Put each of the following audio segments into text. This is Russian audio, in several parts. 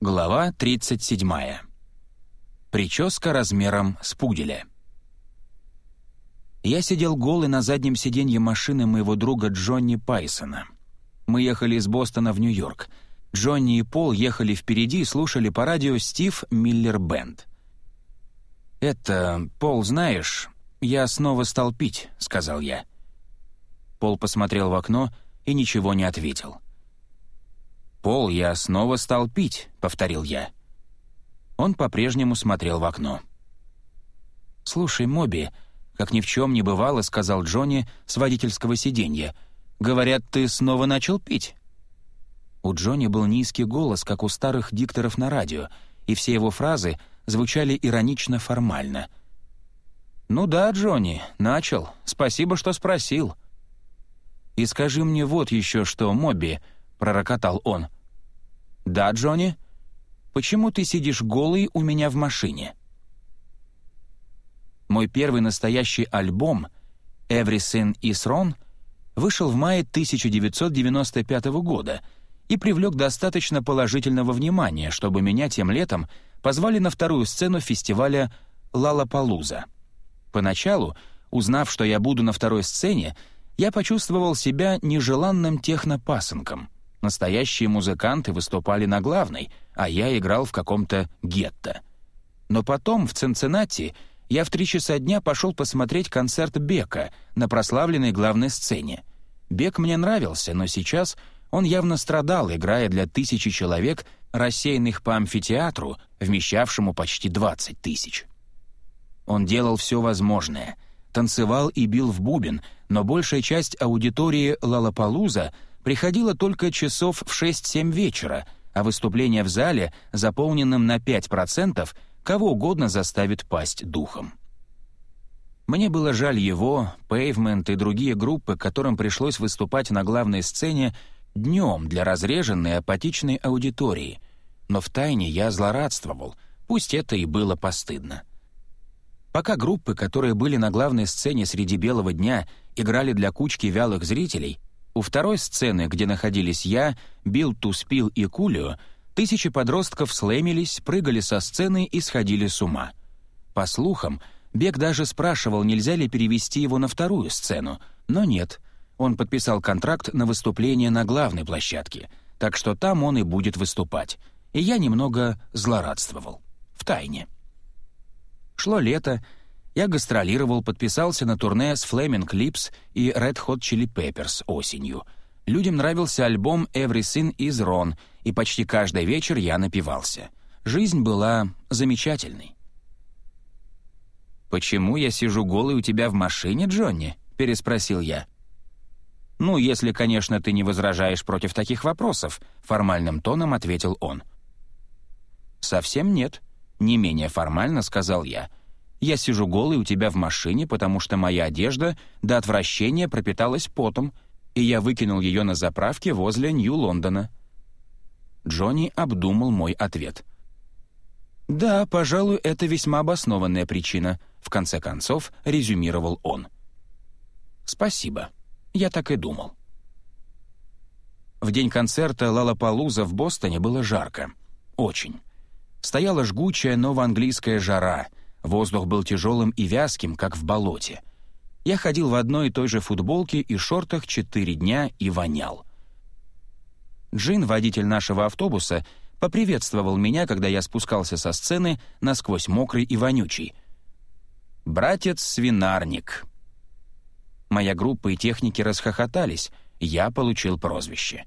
Глава 37. Прическа размером с пуделя. Я сидел голый на заднем сиденье машины моего друга Джонни Пайсона. Мы ехали из Бостона в Нью-Йорк. Джонни и Пол ехали впереди и слушали по радио «Стив Миллер Бенд». «Это, Пол, знаешь, я снова стал пить», — сказал я. Пол посмотрел в окно и ничего не ответил. «Пол, я снова стал пить», — повторил я. Он по-прежнему смотрел в окно. «Слушай, Моби», — как ни в чем не бывало, — сказал Джонни с водительского сиденья. «Говорят, ты снова начал пить?» У Джонни был низкий голос, как у старых дикторов на радио, и все его фразы звучали иронично формально. «Ну да, Джонни, начал. Спасибо, что спросил». «И скажи мне вот еще что, Моби», — пророкотал он. «Да, Джонни? Почему ты сидишь голый у меня в машине?» Мой первый настоящий альбом «Everything is Wrong» вышел в мае 1995 года и привлек достаточно положительного внимания, чтобы меня тем летом позвали на вторую сцену фестиваля «Лалапалуза». Поначалу, узнав, что я буду на второй сцене, я почувствовал себя нежеланным технопасынком — Настоящие музыканты выступали на главной, а я играл в каком-то гетто. Но потом, в Цинциннати, я в три часа дня пошел посмотреть концерт Бека на прославленной главной сцене. Бек мне нравился, но сейчас он явно страдал, играя для тысячи человек, рассеянных по амфитеатру, вмещавшему почти 20 тысяч. Он делал все возможное, танцевал и бил в бубен, но большая часть аудитории Лалапалуза — приходило только часов в 6-7 вечера, а выступление в зале, заполненном на 5%, кого угодно заставит пасть духом. Мне было жаль его, Pavement и другие группы, которым пришлось выступать на главной сцене днем для разреженной апатичной аудитории, но втайне я злорадствовал, пусть это и было постыдно. Пока группы, которые были на главной сцене среди белого дня, играли для кучки вялых зрителей, у второй сцены, где находились я, Билл Туспил и Кулио, тысячи подростков слэмились, прыгали со сцены и сходили с ума. По слухам, Бек даже спрашивал, нельзя ли перевести его на вторую сцену, но нет. Он подписал контракт на выступление на главной площадке, так что там он и будет выступать. И я немного злорадствовал. В тайне. Шло лето, я гастролировал, подписался на турне с Flaming Lips и Red Hot Chili Peppers осенью. Людям нравился альбом Everything is Wrong, и почти каждый вечер я напивался. Жизнь была замечательной. «Почему я сижу голый у тебя в машине, Джонни?» — переспросил я. «Ну, если, конечно, ты не возражаешь против таких вопросов», — формальным тоном ответил он. «Совсем нет», — не менее формально сказал я. Я сижу голый у тебя в машине, потому что моя одежда до отвращения пропиталась потом, и я выкинул ее на заправке возле Нью-Лондона». Джонни обдумал мой ответ. «Да, пожалуй, это весьма обоснованная причина», — в конце концов резюмировал он. «Спасибо. Я так и думал». В день концерта «Лалапалуза» в Бостоне было жарко. Очень. Стояла жгучая новоанглийская жара — Воздух был тяжелым и вязким, как в болоте. Я ходил в одной и той же футболке и шортах четыре дня и вонял. Джин, водитель нашего автобуса, поприветствовал меня, когда я спускался со сцены, насквозь мокрый и вонючий. «Братец-свинарник». Моя группа и техники расхохотались, я получил прозвище.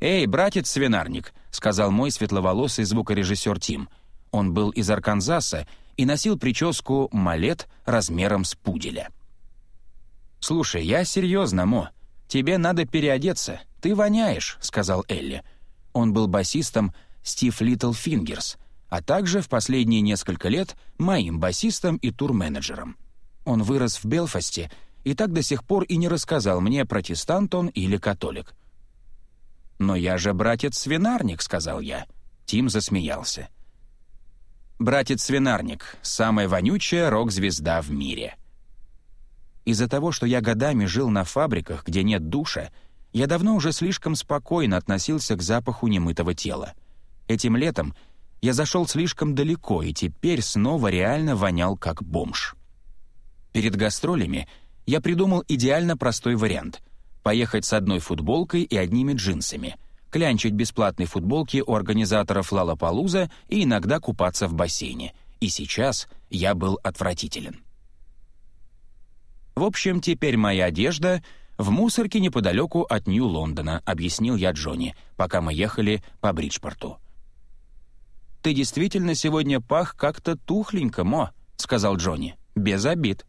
«Эй, братец-свинарник», — сказал мой светловолосый звукорежиссер Тим — он был из Арканзаса и носил прическу малет размером с пуделя. «Слушай, я серьезно, Мо. Тебе надо переодеться. Ты воняешь», — сказал Элли. Он был басистом Стив Литл Фингерс, а также в последние несколько лет моим басистом и турменеджером. Он вырос в Белфасте и так до сих пор и не рассказал мне, протестант он или католик. «Но я же братец-свинарник», — сказал я. Тим засмеялся. Братец-свинарник — самая вонючая рок-звезда в мире. Из-за того, что я годами жил на фабриках, где нет душа, я давно уже слишком спокойно относился к запаху немытого тела. Этим летом я зашел слишком далеко и теперь снова реально вонял как бомж. Перед гастролями я придумал идеально простой вариант — поехать с одной футболкой и одними джинсами, клянчить бесплатные футболки у организаторов Лалапалуза и иногда купаться в бассейне. И сейчас я был отвратителен. В общем, теперь моя одежда в мусорке неподалеку от Нью-Лондона, объяснил я Джонни, пока мы ехали по Бриджпорту. «Ты действительно сегодня пах как-то тухленько, Мо», — сказал Джонни. «Без обид».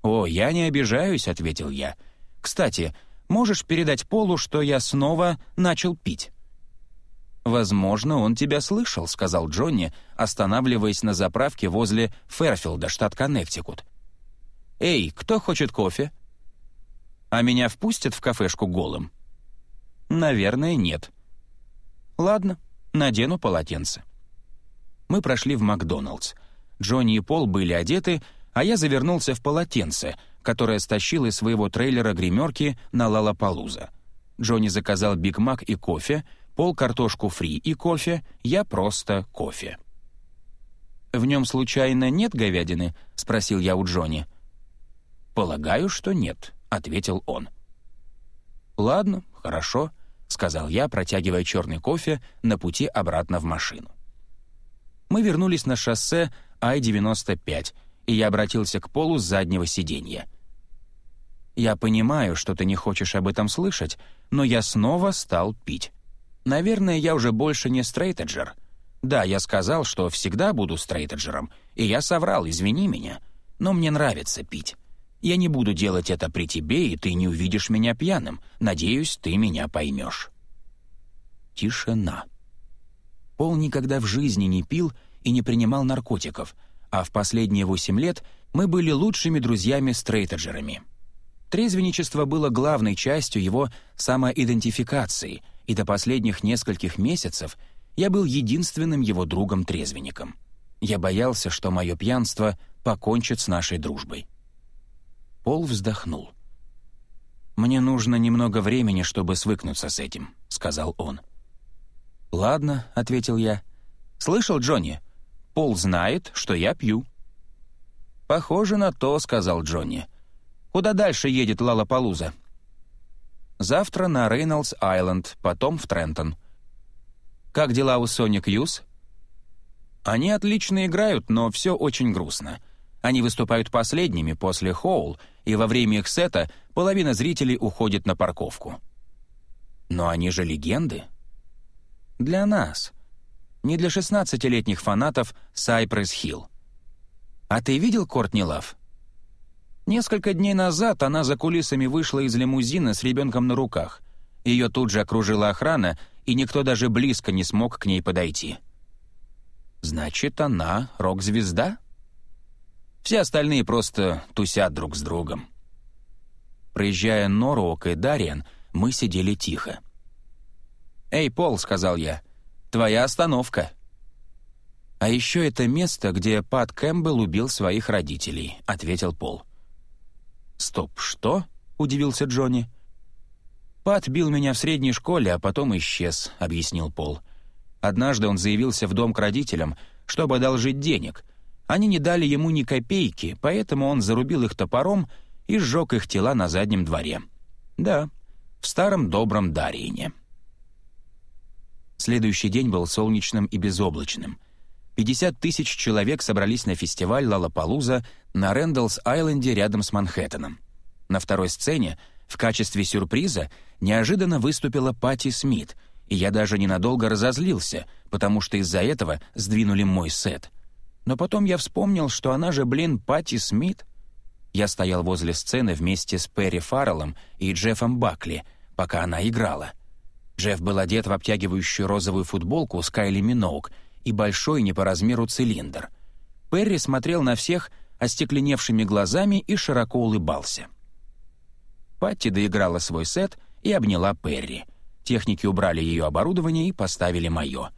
«О, я не обижаюсь», — ответил я. «Кстати, можешь передать Полу, что я снова начал пить?» «Возможно, он тебя слышал», — сказал Джонни, останавливаясь на заправке возле Фэрфилда, штат Коннектикут. «Эй, кто хочет кофе?» «А меня впустят в кафешку голым?» «Наверное, нет». «Ладно, надену полотенце». Мы прошли в Макдоналдс. Джонни и Пол были одеты, а я завернулся в полотенце, которое стащил из своего трейлера гримерки на Лалапалуза. Джонни заказал Биг Мак и кофе, Пол картошку фри и кофе, я просто кофе. «В нем случайно нет говядины?» — спросил я у Джонни. «Полагаю, что нет», — ответил он. «Ладно, хорошо», — сказал я, протягивая черный кофе на пути обратно в машину. Мы вернулись на шоссе Ай-95, и я обратился к Полу с заднего сиденья. «Я понимаю, что ты не хочешь об этом слышать, но я снова стал пить. Наверное, я уже больше не стрейтеджер. Да, я сказал, что всегда буду стрейтеджером, и я соврал, извини меня, но мне нравится пить. Я не буду делать это при тебе, и ты не увидишь меня пьяным. Надеюсь, ты меня поймешь». Тишина. Пол никогда в жизни не пил и не принимал наркотиков, а в последние восемь лет мы были лучшими друзьями-стрейтеджерами. Трезвенничество было главной частью его самоидентификации, и до последних нескольких месяцев я был единственным его другом-трезвенником. Я боялся, что мое пьянство покончит с нашей дружбой. Пол вздохнул. «Мне нужно немного времени, чтобы свыкнуться с этим», — сказал он. «Ладно», — ответил я. «Слышал, Джонни? Пол знает, что я пью». «Похоже на то», — сказал Джонни. «Куда дальше едет Лалапалуза?» «Завтра на Рейнольдс-Айленд, потом в Трентон». «Как дела у Соник Юз?» «Они отлично играют, но все очень грустно. Они выступают последними после Хоул, и во время их сета половина зрителей уходит на парковку. Но они же легенды. Для нас. Не для 16-летних фанатов Сайпресс Хилл. А ты видел Кортни Лав? Несколько дней назад она за кулисами вышла из лимузина с ребенком на руках. Ее тут же окружила охрана, и никто даже близко не смог к ней подойти. Значит, она рок-звезда? Все остальные просто тусят друг с другом. Проезжая Норуок и Дариан, мы сидели тихо. «Эй, Пол», — сказал я, — «твоя остановка». «А еще это место, где Пат Кэмпбелл убил своих родителей», — ответил Пол. «Стоп, что?» — удивился Джонни. «Пат бил меня в средней школе, а потом исчез», — объяснил Пол. «Однажды он заявился в дом к родителям, чтобы одолжить денег, они не дали ему ни копейки, поэтому он зарубил их топором и сжег их тела на заднем дворе. Да, в старом добром Дариине. Следующий день был солнечным и безоблачным. 50 тысяч человек собрались на фестиваль Лалапалуза на Рэндаллс-Айленде рядом с Манхэттеном. На второй сцене в качестве сюрприза неожиданно выступила Пати Смит, и я даже ненадолго разозлился, потому что из-за этого сдвинули мой сет — но потом я вспомнил, что она же, блин, Пати Смит. Я стоял возле сцены вместе с Перри Фарреллом и Джеффом Бакли, пока она играла. Джефф был одет в обтягивающую розовую футболку с Кайли Миноук и большой не по размеру цилиндр. Перри смотрел на всех остекленевшими глазами и широко улыбался. Патти доиграла свой сет и обняла Перри. Техники убрали ее оборудование и поставили мое.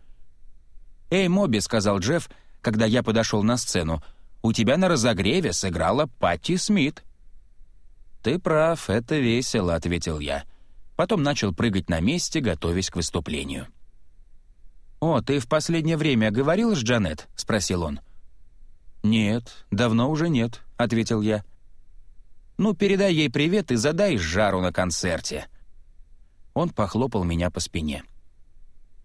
«Эй, Моби», — сказал Джефф, когда я подошел на сцену. «У тебя на разогреве сыграла Патти Смит». «Ты прав, это весело», — ответил я. Потом начал прыгать на месте, готовясь к выступлению. «О, ты в последнее время говорил с Джанет?» — спросил он. «Нет, давно уже нет», — ответил я. «Ну, передай ей привет и задай жару на концерте». Он похлопал меня по спине.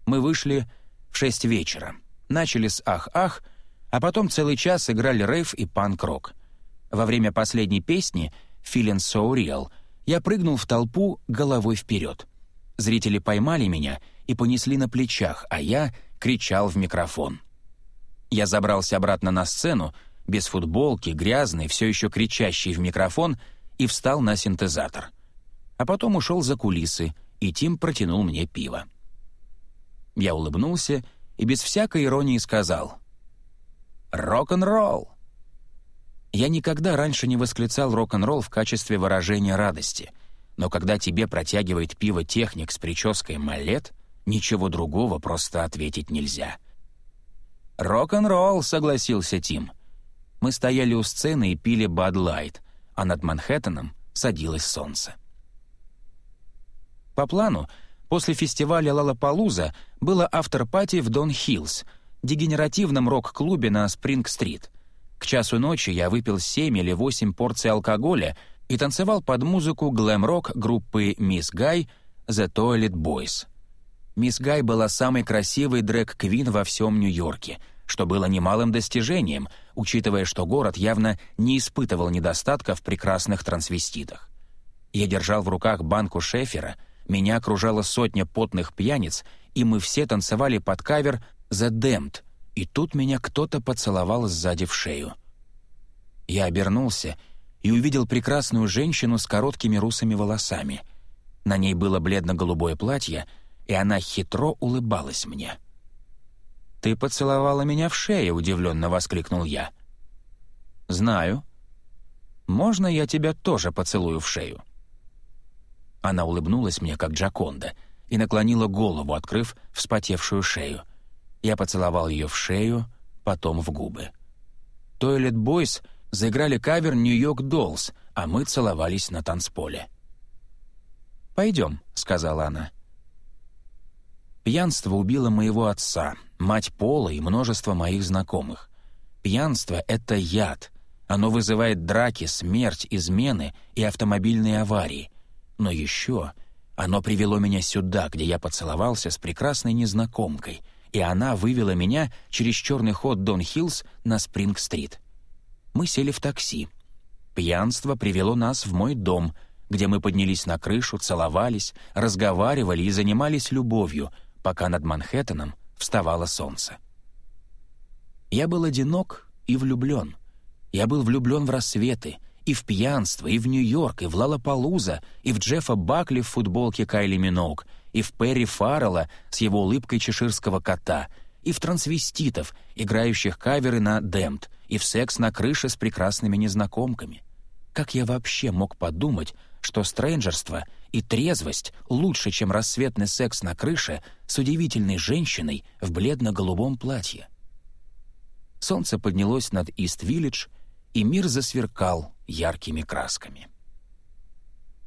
Мы вышли в шесть вечера. Начали с «Ах-ах», а потом целый час играли рейв и панк-рок. Во время последней песни «Feeling so real» я прыгнул в толпу головой вперед. Зрители поймали меня и понесли на плечах, а я кричал в микрофон. Я забрался обратно на сцену, без футболки, грязный, все еще кричащий в микрофон, и встал на синтезатор. А потом ушел за кулисы, и Тим протянул мне пиво. Я улыбнулся и без всякой иронии сказал «Рок-н-ролл!» Я никогда раньше не восклицал рок-н-ролл в качестве выражения радости, но когда тебе протягивает пиво техник с прической «Малет», ничего другого просто ответить нельзя. «Рок-н-ролл», — согласился Тим. Мы стояли у сцены и пили Light, а над Манхэттеном садилось солнце. По плану, после фестиваля «Лалапалуза» было автор-пати в «Дон Хиллз», дегенеративном рок-клубе на Спринг-стрит. К часу ночи я выпил семь или восемь порций алкоголя и танцевал под музыку глэм-рок группы «Мисс Гай» «The Toilet Boys». Мисс Гай была самой красивой дрэг-квин во всем Нью-Йорке, что было немалым достижением, учитывая, что город явно не испытывал недостатка в прекрасных трансвеститах. Я держал в руках банку Шефера, меня окружала сотня потных пьяниц, и мы все танцевали под кавер «The Damned», и тут меня кто-то поцеловал сзади в шею. Я обернулся и увидел прекрасную женщину с короткими русыми волосами. На ней было бледно-голубое платье, и она хитро улыбалась мне. «Ты поцеловала меня в шею», — удивленно воскликнул я. «Знаю. Можно я тебя тоже поцелую в шею?» Она улыбнулась мне, как Джаконда, и наклонила голову, открыв вспотевшую шею — я поцеловал ее в шею, потом в губы. Toilet Boys заиграли кавер «Нью-Йорк Доллс», а мы целовались на танцполе. «Пойдем», — сказала она. Пьянство убило моего отца, мать Пола и множество моих знакомых. Пьянство — это яд. Оно вызывает драки, смерть, измены и автомобильные аварии. Но еще оно привело меня сюда, где я поцеловался с прекрасной незнакомкой — и она вывела меня через черный ход Дон Хиллз на Спринг-стрит. Мы сели в такси. Пьянство привело нас в мой дом, где мы поднялись на крышу, целовались, разговаривали и занимались любовью, пока над Манхэттеном вставало солнце. Я был одинок и влюблен. Я был влюблен в рассветы, и в пьянство, и в Нью-Йорк, и в Лалапалуза, и в Джеффа Бакли в футболке Кайли Миноуг, и в Перри Фаррелла с его улыбкой чеширского кота, и в трансвеститов, играющих каверы на «Демпт», и в секс на крыше с прекрасными незнакомками. Как я вообще мог подумать, что стрэнджерство и трезвость лучше, чем рассветный секс на крыше с удивительной женщиной в бледно-голубом платье? Солнце поднялось над Ист-Виллидж, и мир засверкал яркими красками.